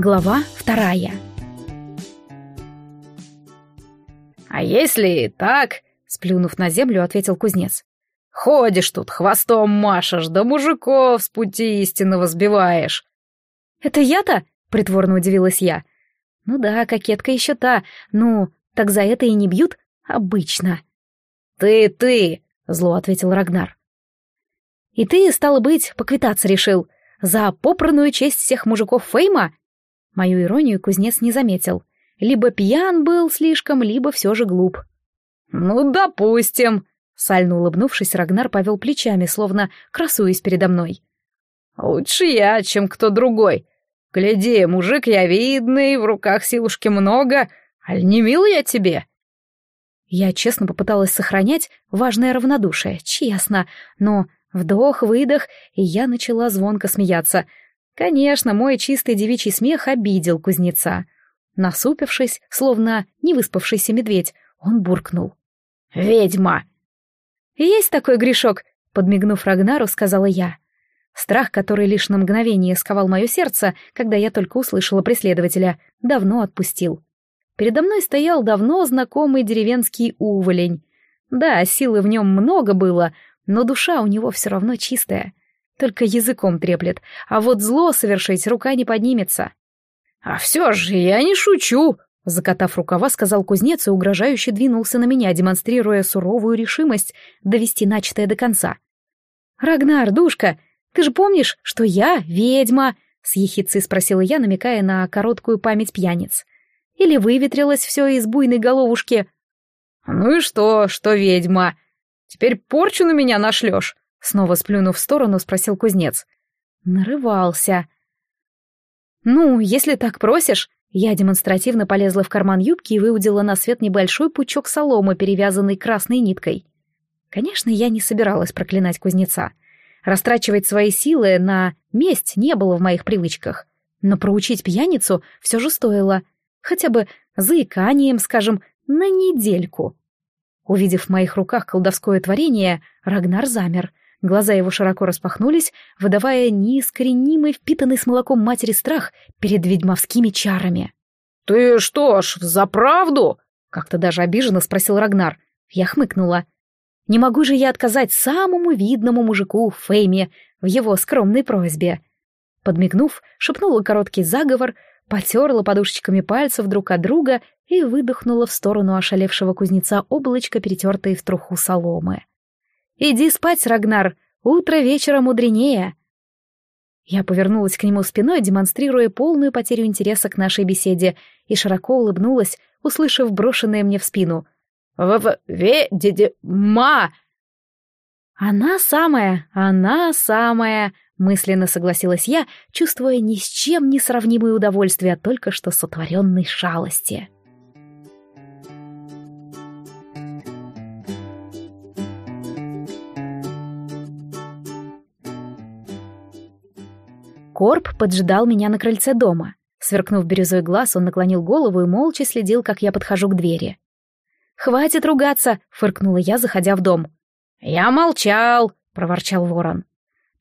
Глава вторая. «А если так?» — сплюнув на землю, ответил кузнец. «Ходишь тут, хвостом машешь, да мужиков с пути истинного сбиваешь». «Это я-то?» — притворно удивилась я. «Ну да, кокетка еще та. Ну, так за это и не бьют? Обычно». «Ты, ты!» — зло ответил Рагнар. «И ты, стало быть, поквитаться решил. За попранную честь всех мужиков Фейма?» Мою иронию кузнец не заметил. Либо пьян был слишком, либо все же глуп. «Ну, допустим», — сально улыбнувшись, Рагнар повел плечами, словно красуясь передо мной. «Лучше я, чем кто другой. Гляди, мужик я видный, в руках силушки много, аль не мил я тебе?» Я честно попыталась сохранять важное равнодушие, честно, но вдох-выдох, и я начала звонко смеяться. Конечно, мой чистый девичий смех обидел кузнеца. Насупившись, словно невыспавшийся медведь, он буркнул. «Ведьма!» «Есть такой грешок», — подмигнув Рагнару, сказала я. Страх, который лишь на мгновение сковал мое сердце, когда я только услышала преследователя, давно отпустил. Передо мной стоял давно знакомый деревенский уволень. Да, силы в нем много было, но душа у него все равно чистая. Только языком треплет, а вот зло совершить рука не поднимется. «А все же я не шучу!» Закатав рукава, сказал кузнец и угрожающе двинулся на меня, демонстрируя суровую решимость довести начатое до конца. «Рагнар, душка, ты же помнишь, что я ведьма?» — с ехицей спросила я, намекая на короткую память пьяниц. Или выветрилось все из буйной головушки? «Ну и что, что ведьма? Теперь порчу на меня нашлешь?» Снова сплюнув в сторону, спросил кузнец. Нарывался. «Ну, если так просишь...» Я демонстративно полезла в карман юбки и выудила на свет небольшой пучок соломы, перевязанный красной ниткой. Конечно, я не собиралась проклинать кузнеца. Растрачивать свои силы на месть не было в моих привычках. Но проучить пьяницу все же стоило — хотя бы заиканием, скажем, на недельку. Увидев в моих руках колдовское творение, Рагнар замер. Глаза его широко распахнулись, выдавая неискоренимый, впитанный с молоком матери страх перед ведьмовскими чарами. «Ты что ж, за правду?» — как-то даже обиженно спросил Рагнар. Я хмыкнула. «Не могу же я отказать самому видному мужику Фейме в его скромной просьбе». Подмигнув, шепнула короткий заговор, потерла подушечками пальцев друг от друга и выдохнула в сторону ошалевшего кузнеца облачко, перетертое в труху соломы. «Иди спать, Рагнар, утро вечера мудренее!» Я повернулась к нему спиной, демонстрируя полную потерю интереса к нашей беседе, и широко улыбнулась, услышав брошенное мне в спину. «В-в-ве-де-де-ма!» «Она самая, она самая!» Мысленно согласилась я, чувствуя ни с чем не сравнимое удовольствие от только что сотворенной шалости. Корп поджидал меня на крыльце дома. Сверкнув бирюзой глаз, он наклонил голову и молча следил, как я подхожу к двери. «Хватит ругаться!» — фыркнула я, заходя в дом. «Я молчал!» — проворчал ворон.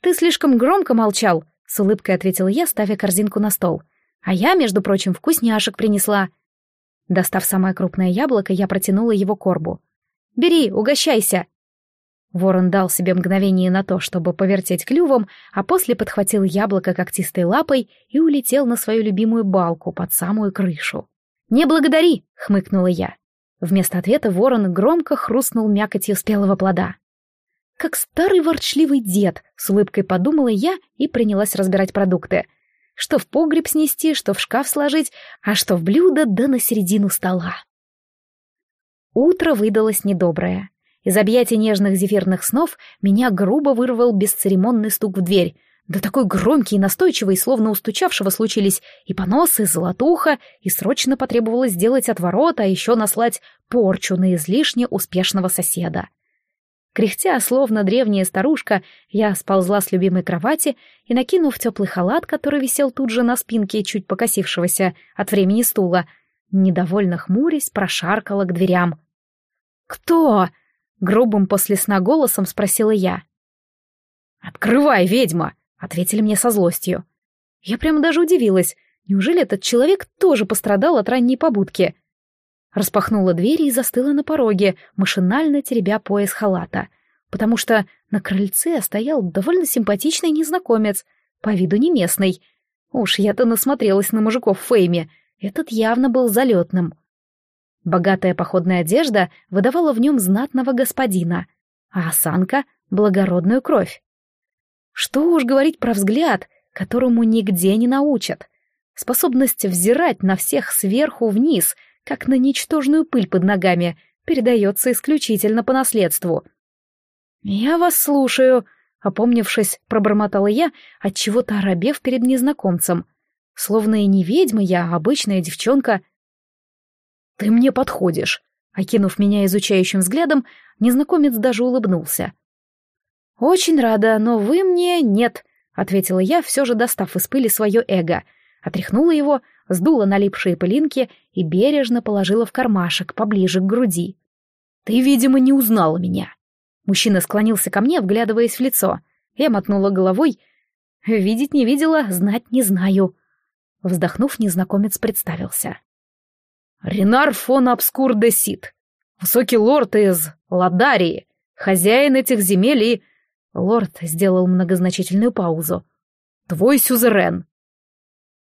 «Ты слишком громко молчал», — с улыбкой ответила я, ставя корзинку на стол. «А я, между прочим, вкусняшек принесла». Достав самое крупное яблоко, я протянула его корбу. «Бери, угощайся!» Ворон дал себе мгновение на то, чтобы повертеть клювом, а после подхватил яблоко когтистой лапой и улетел на свою любимую балку под самую крышу. «Не благодари!» — хмыкнула я. Вместо ответа ворон громко хрустнул мякотью спелого плода. Как старый ворчливый дед, с улыбкой подумала я и принялась разбирать продукты. Что в погреб снести, что в шкаф сложить, а что в блюдо да на середину стола. Утро выдалось недоброе. Из объятий нежных зефирных снов меня грубо вырвал бесцеремонный стук в дверь. Да такой громкий и настойчивый, словно у стучавшего случились и поносы, и золотуха, и срочно потребовалось сделать отворот, а еще наслать порчу на излишне успешного соседа. Кряхтя, словно древняя старушка, я сползла с любимой кровати и, накинув теплый халат, который висел тут же на спинке чуть покосившегося от времени стула, недовольно хмурясь, прошаркала к дверям. «Кто?» — грубым после сна голосом спросила я. «Открывай, ведьма!» — ответили мне со злостью. Я прямо даже удивилась. Неужели этот человек тоже пострадал от ранней побудки? Распахнула дверь и застыла на пороге, машинально теребя пояс халата, потому что на крыльце стоял довольно симпатичный незнакомец, по виду не местный. Уж я-то насмотрелась на мужиков в Фейме, этот явно был залетным. Богатая походная одежда выдавала в нем знатного господина, а осанка — благородную кровь. Что уж говорить про взгляд, которому нигде не научат. Способность взирать на всех сверху вниз, как на ничтожную пыль под ногами, передается исключительно по наследству. «Я вас слушаю», — опомнившись, пробормотала я, отчего-то оробев перед незнакомцем. Словно и не ведьма я, а обычная девчонка. «Ты мне подходишь», — окинув меня изучающим взглядом, незнакомец даже улыбнулся. «Очень рада, но вы мне нет», — ответила я, все же достав из пыли свое эго. Отряхнула его, сдула налипшие пылинки и бережно положила в кармашек поближе к груди. «Ты, видимо, не узнала меня». Мужчина склонился ко мне, вглядываясь в лицо. Я мотнула головой. «Видеть не видела, знать не знаю». Вздохнув, незнакомец представился. «Ренар фон Обскур де Сид, высокий лорд из Ладарии, хозяин этих земель и Лорд сделал многозначительную паузу. «Твой сюзерен!»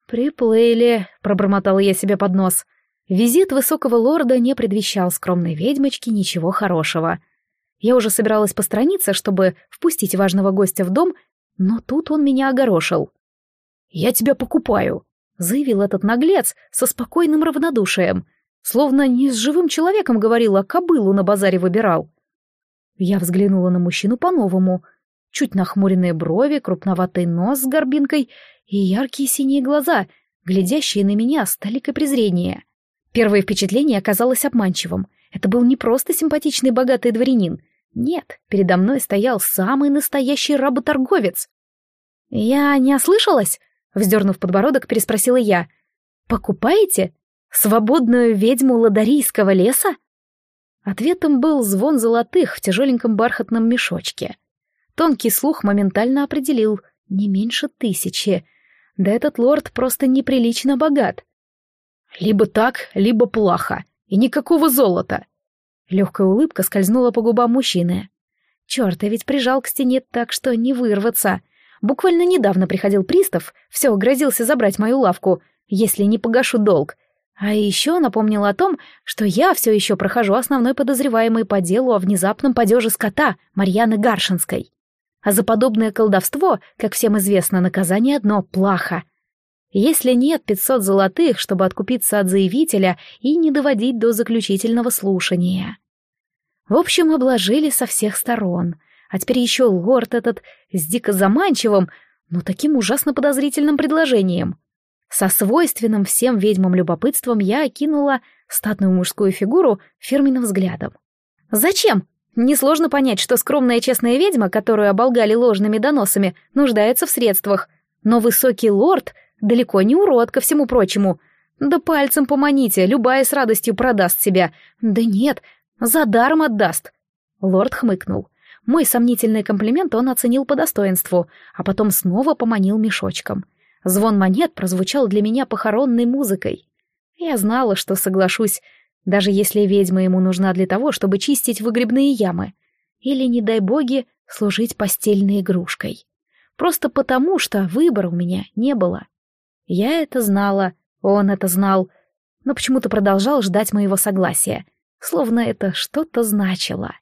«Приплыли», — пробормотала я себе под нос. Визит высокого лорда не предвещал скромной ведьмочке ничего хорошего. Я уже собиралась постраниться, чтобы впустить важного гостя в дом, но тут он меня огорошил. «Я тебя покупаю», — заявил этот наглец со спокойным равнодушием, словно не с живым человеком говорил, а кобылу на базаре выбирал. Я взглянула на мужчину по-новому — чуть нахмуренные брови, крупноватый нос с горбинкой и яркие синие глаза, глядящие на меня с толикой презрения. Первое впечатление оказалось обманчивым. Это был не просто симпатичный богатый дворянин. Нет, передо мной стоял самый настоящий работорговец. «Я не ослышалась?» — вздернув подбородок, переспросила я. «Покупаете? Свободную ведьму ладарийского леса?» Ответом был звон золотых в тяжеленьком бархатном мешочке. Тонкий слух моментально определил не меньше тысячи. Да этот лорд просто неприлично богат. Либо так, либо плохо. И никакого золота. Легкая улыбка скользнула по губам мужчины. Черт, я ведь прижал к стене так, что не вырваться. Буквально недавно приходил пристав, все, грозился забрать мою лавку, если не погашу долг. А еще напомнил о том, что я все еще прохожу основной подозреваемый по делу о внезапном падеже скота Марьяны Гаршинской. А за подобное колдовство, как всем известно, наказание одно — плохо. Если нет 500 золотых, чтобы откупиться от заявителя и не доводить до заключительного слушания. В общем, обложили со всех сторон. А теперь еще лорд этот с дико заманчивым, но таким ужасно подозрительным предложением. Со свойственным всем ведьмам любопытством я окинула статную мужскую фигуру фирменным взглядом. «Зачем?» Несложно понять, что скромная честная ведьма, которую оболгали ложными доносами, нуждается в средствах. Но высокий лорд далеко не урод ко всему прочему. Да пальцем поманите, любая с радостью продаст себя. Да нет, за даром отдаст. Лорд хмыкнул. Мой сомнительный комплимент он оценил по достоинству, а потом снова поманил мешочком. Звон монет прозвучал для меня похоронной музыкой. Я знала, что соглашусь, даже если ведьма ему нужна для того, чтобы чистить выгребные ямы. Или, не дай боги, служить постельной игрушкой. Просто потому, что выбора у меня не было. Я это знала, он это знал, но почему-то продолжал ждать моего согласия, словно это что-то значило.